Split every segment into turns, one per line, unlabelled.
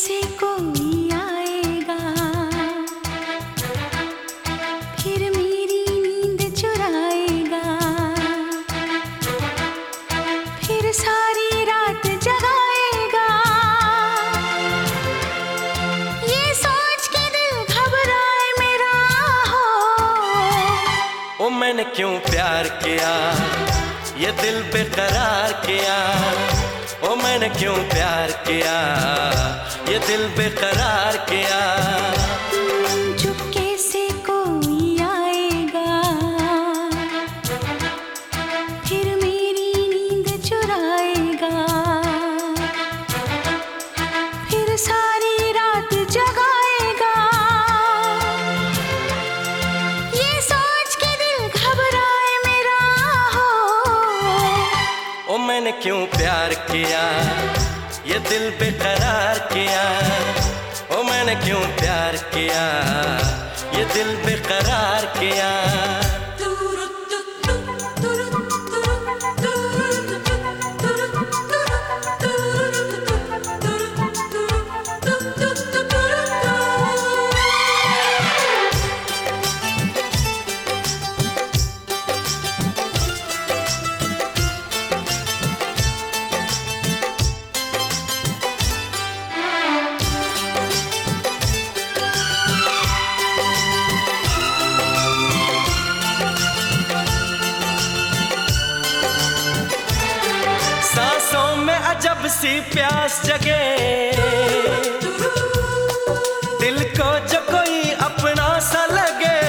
से कोई आएगा। फिर मेरी नींद चुराएगा। फिर सारी रात जगाएगा। ये सोच के दिल घबराए मेरा हो।
ओ, मैंने क्यों प्यार किया? ये दिल बेकरार किया? ओ मैंने क्यों प्यार किया? ये दिल बेकरार किया? क्यों प्यार किया? ये दिल बेकरार किया? ओ मैंने क्यों प्यार किया? ये दिल बेकरार किया? सी प्यास जगे। दिल को जो कोई अपना सा लगे।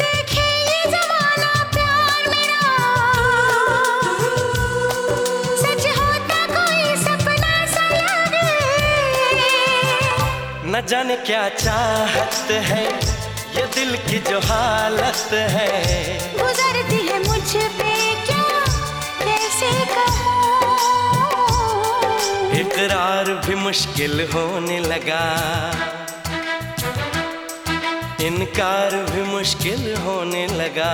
देखे ये जमाना प्यार मेरा। सच होता कोई सपना सा लगे।
न जाने क्या चाहत है ये दिल की जो हालत है।
है
इकरार भी मुश्किल होने लगा। इनकार भी मुश्किल होने लगा।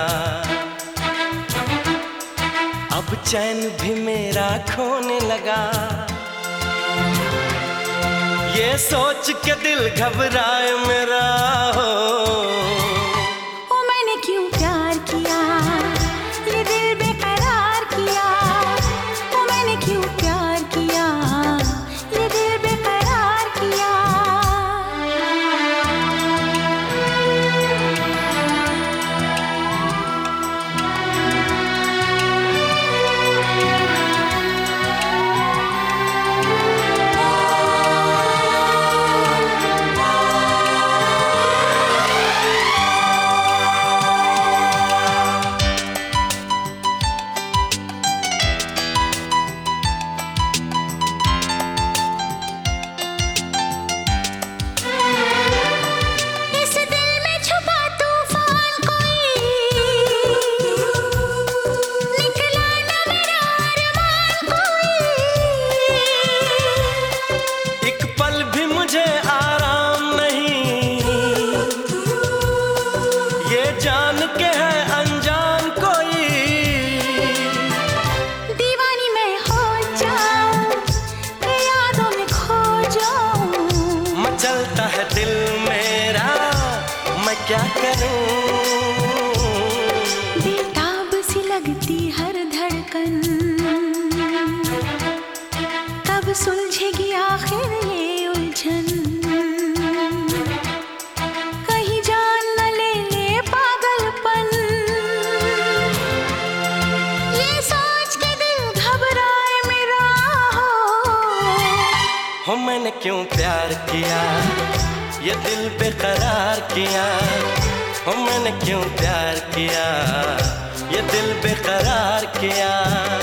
अब चैन भी मेरा खोने लगा। ये सोच के दिल घबराए मेरा हो। क्या करूँ?
बेताब सी लगती हर धड़कन। कब सुलझेगी आखिर ये उलझन। कहीं जान न ले ले पागलपन। ये सोच के दिल घबराए मेरा हो।
हो मैंने क्यों प्यार किया? ये दिल बेकरार किया हो मैंने क्यों प्यार किया? ये दिल बेकरार किया।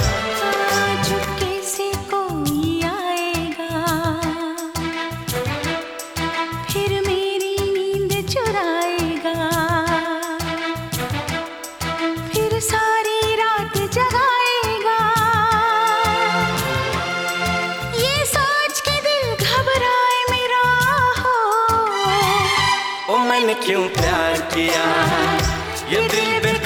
मैंने क्यों प्यार किया? ये दिल बेकरार